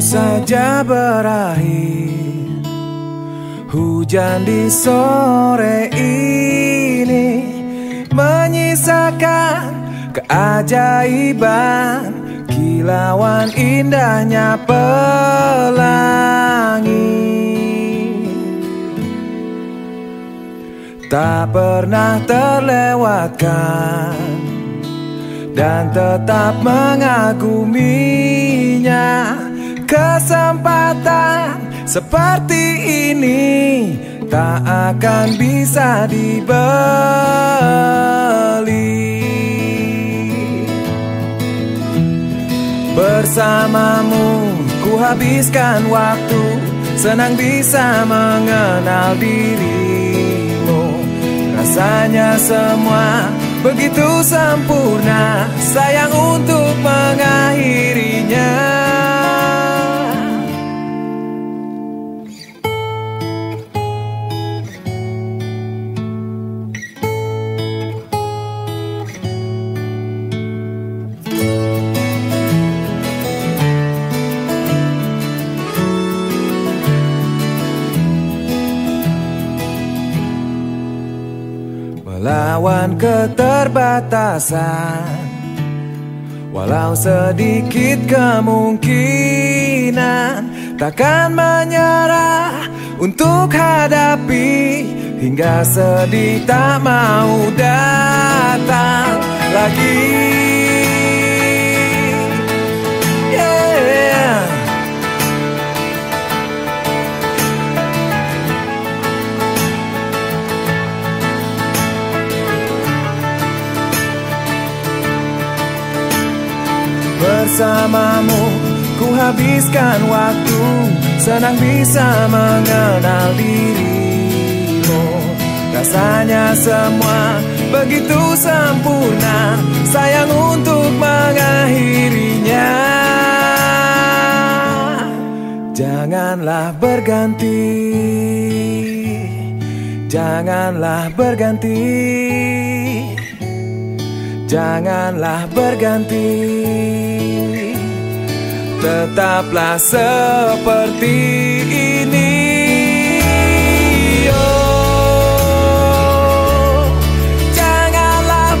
saja berakhir. Hujan di sore ini Menyisakan keajaiban. Kilauan indahnya pelangi. Tak pernah terlewatkan Dan tetap mengaguminya Kesempatan seperti ini Tak akan bisa dibeli. Bersamamu ku habiskan waktu Senang bisa mengenal dirimu. Rasanya semua begitu sempurna Sayang untuk mengakhirinya Melawan keterbatasan. Walau sedikit kemungkinan Takkan menyerah untuk hadapi Hingga sedih tak mau datang lagi Bersamamu. Ku habiskan waktu Senang bisa mengenal dirimu. Rasanya semua begitu sempurna. Sayang untuk mengakhirinya. Janganlah berganti. Janganlah berganti Janganlah berganti. Tetaplah seperti ini. Oh, Janganlah